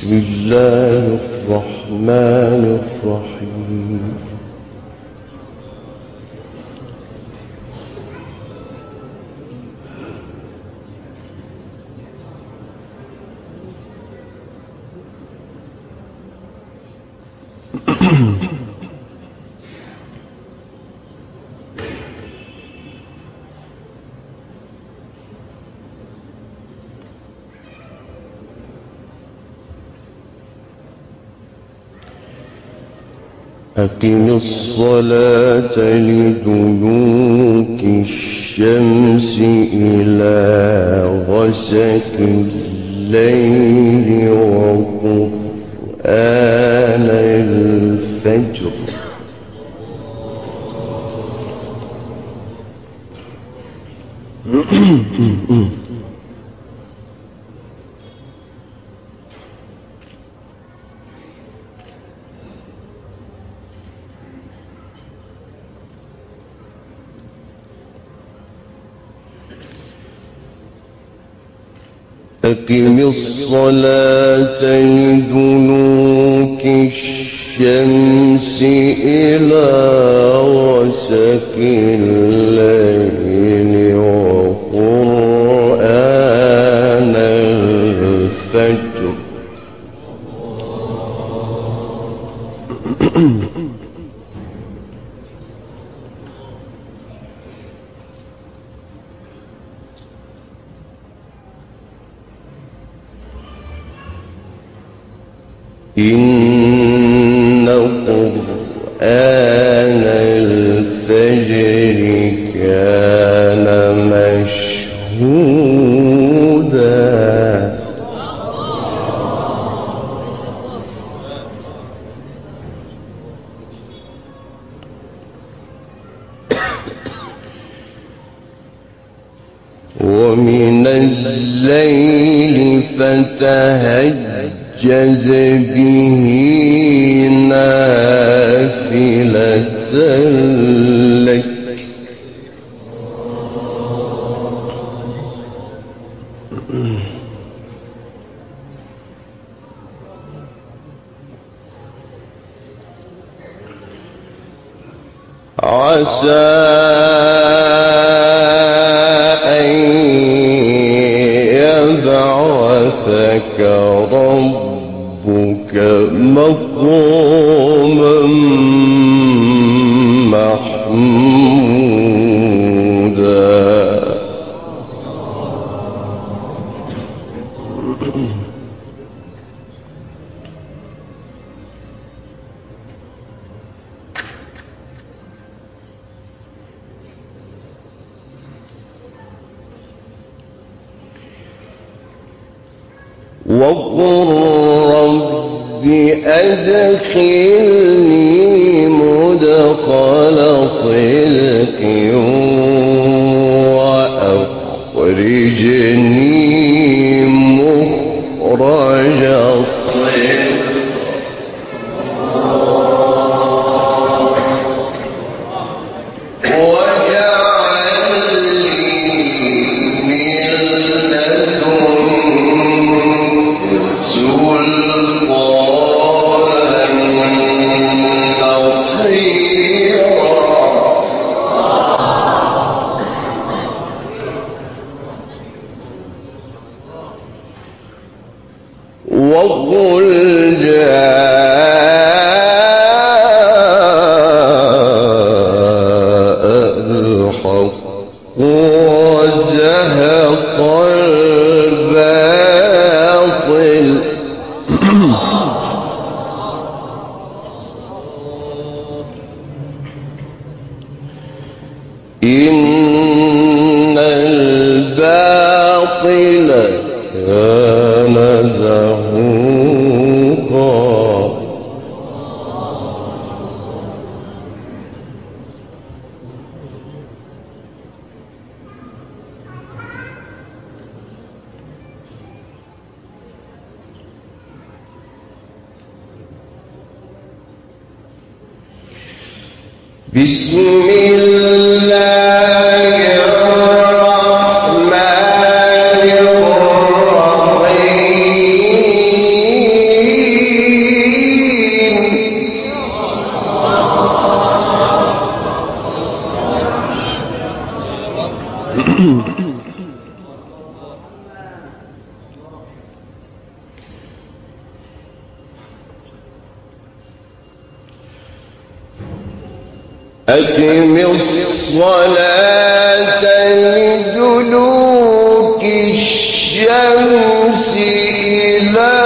بسم الله الرحمن الرحيم Mm-hmm. أقم الصلاة لدلوك الشمس إلى غسك الليل وقرآن أقم الصلاة لدنوك الشمس إلى وسك الليل. وعسى أقم الصلاة لدلوك الشمس إلى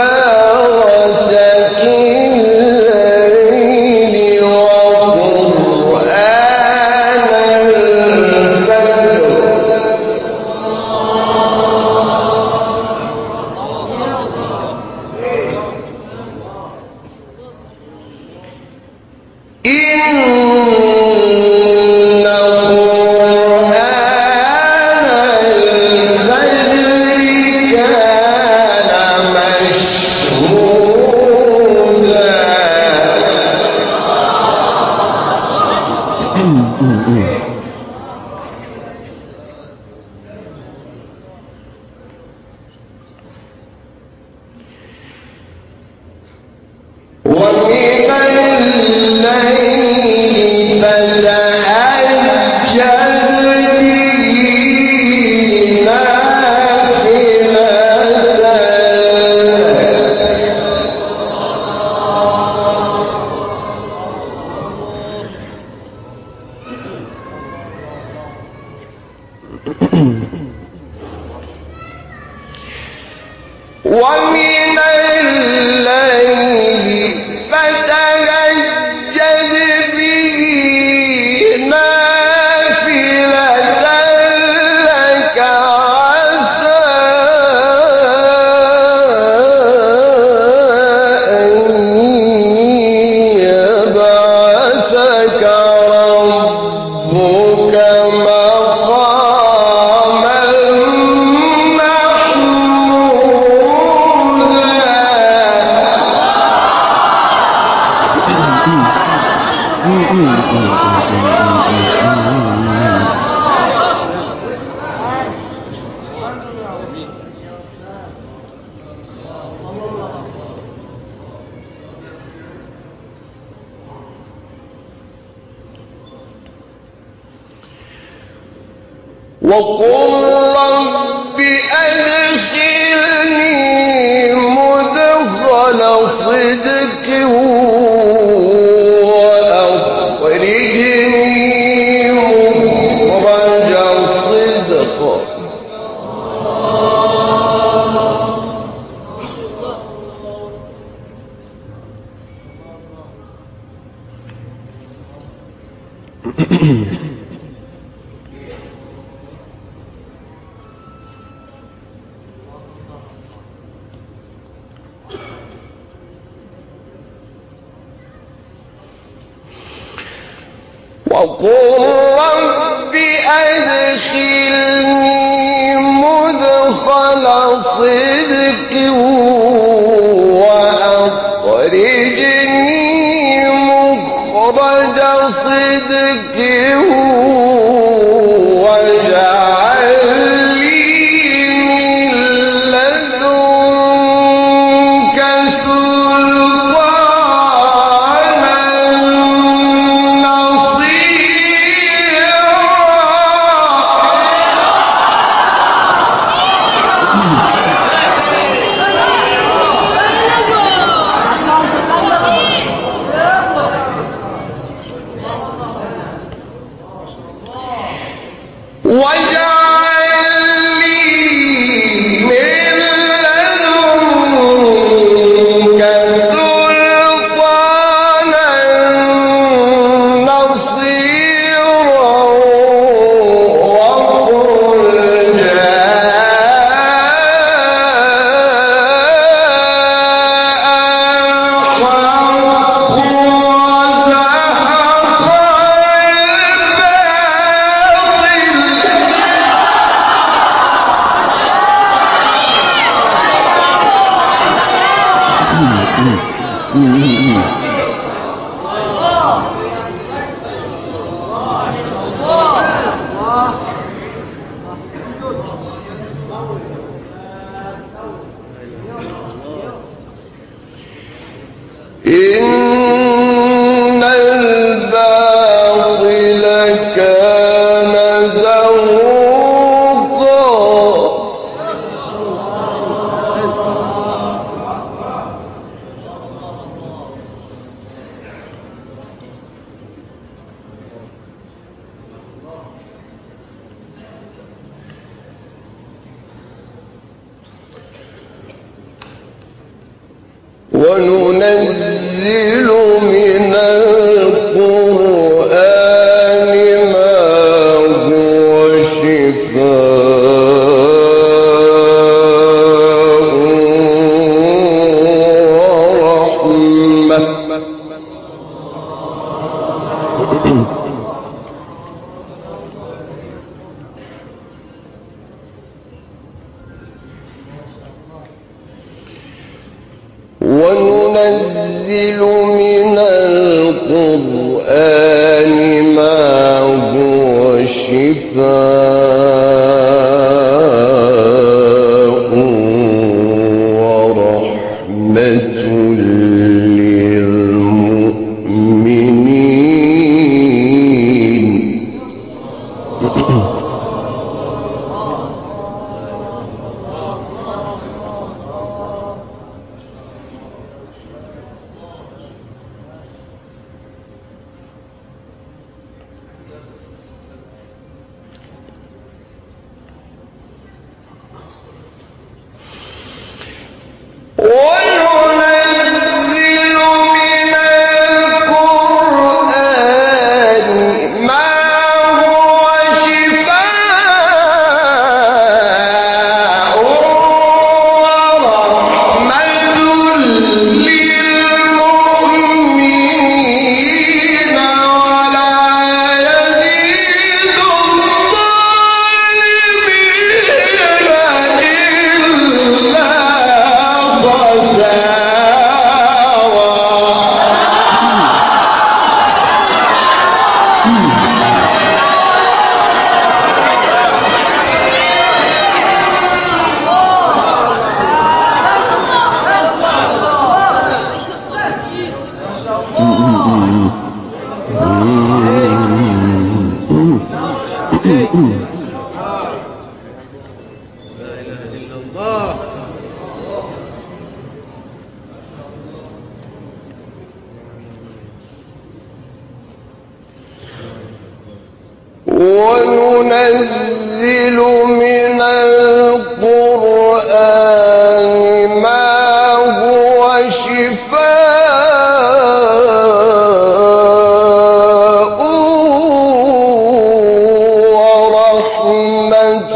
وننزل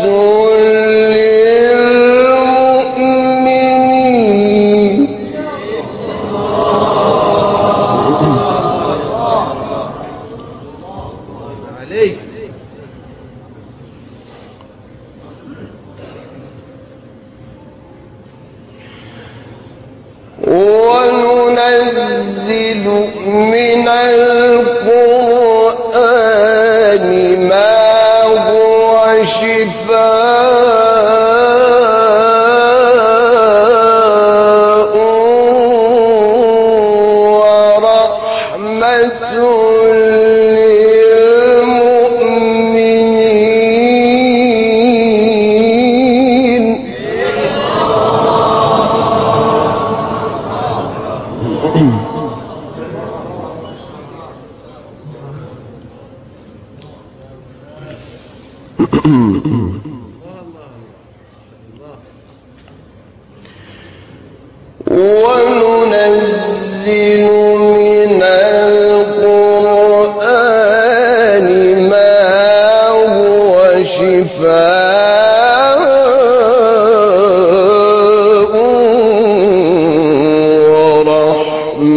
ورحمة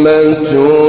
ورحمة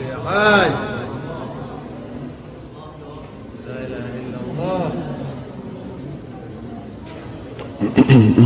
يا حاج لا إله إلا الله.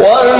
وننزل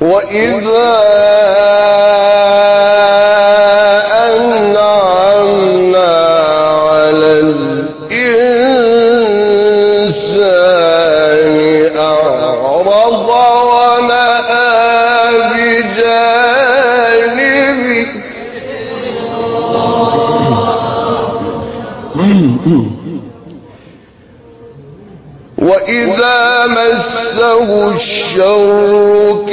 وإذا مسه الشر.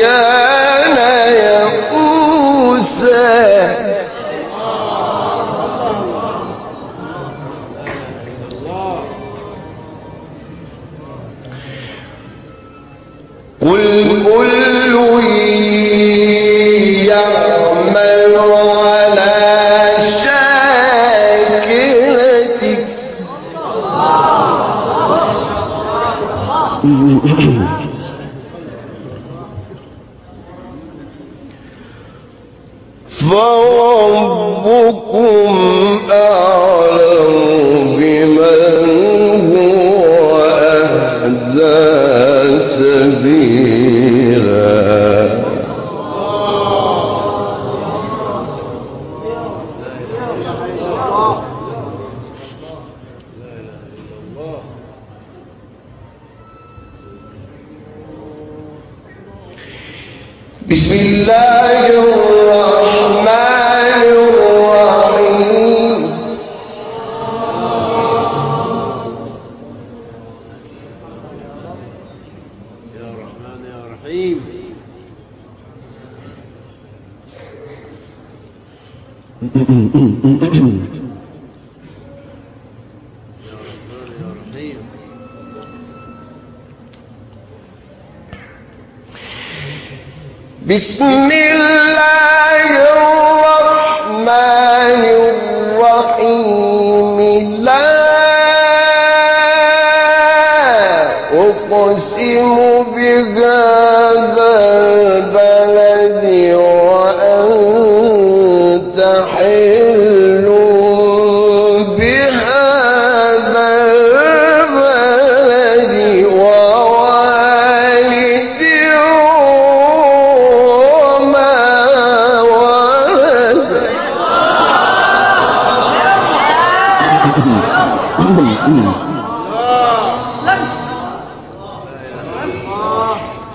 بسم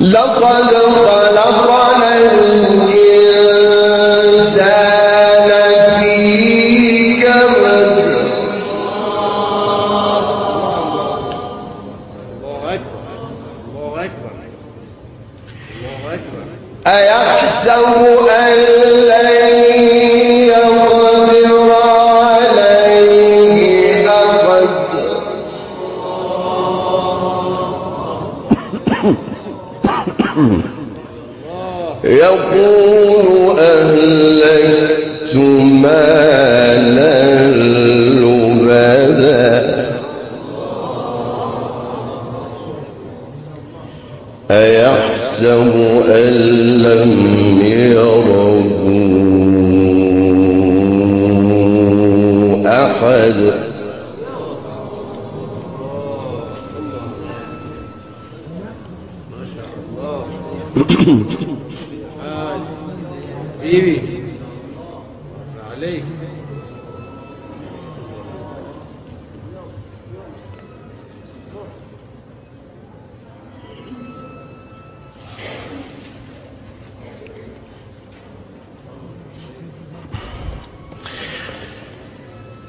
لقد خلقنا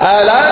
ألم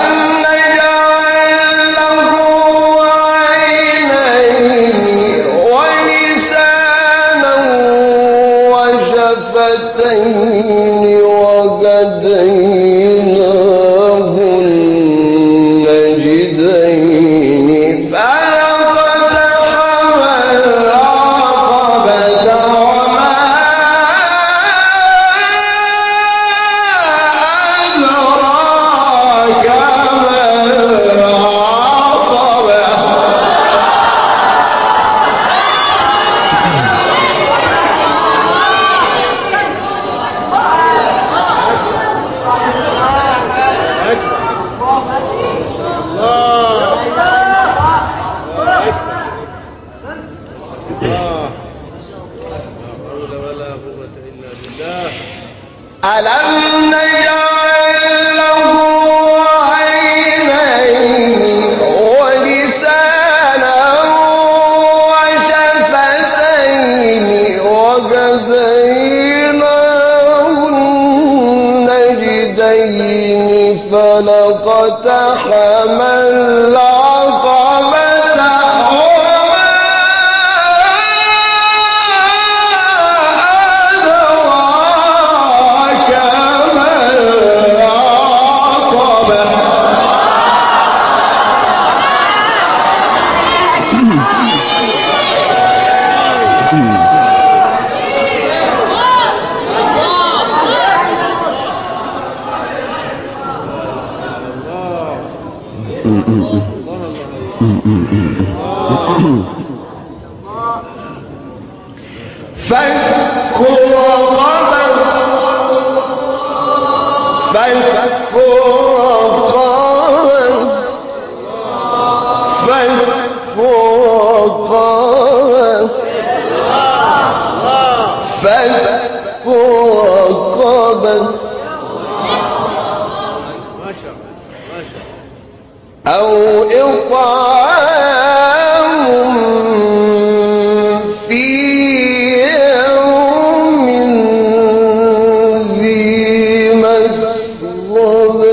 وجزيناهن جدين فلقد حمل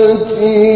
التي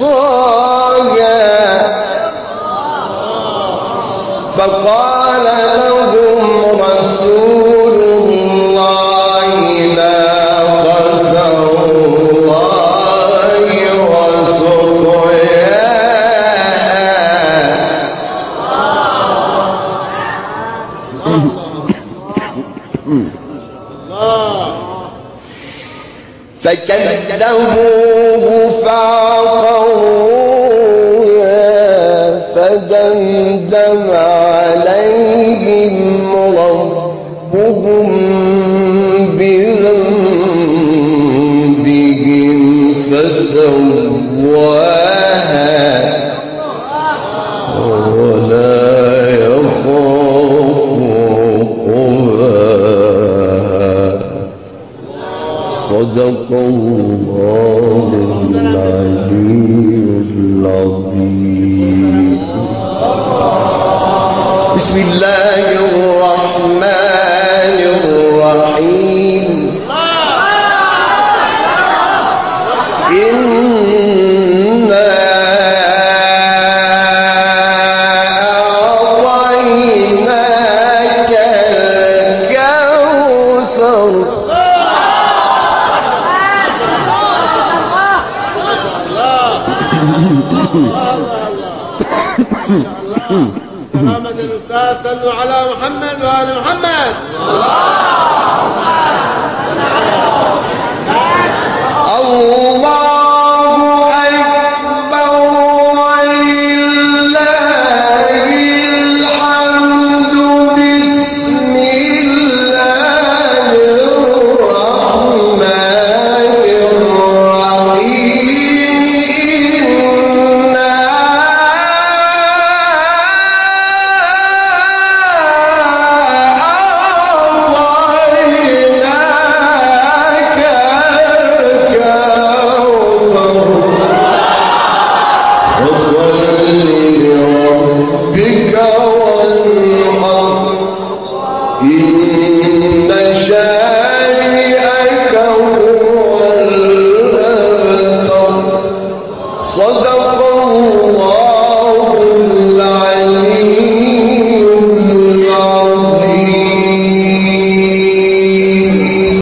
الطاغى فقال لهم رسول الله لا قدر الله وسقيا فكذبوا صدق الله العلي العظيم. بسم الله الرحمن على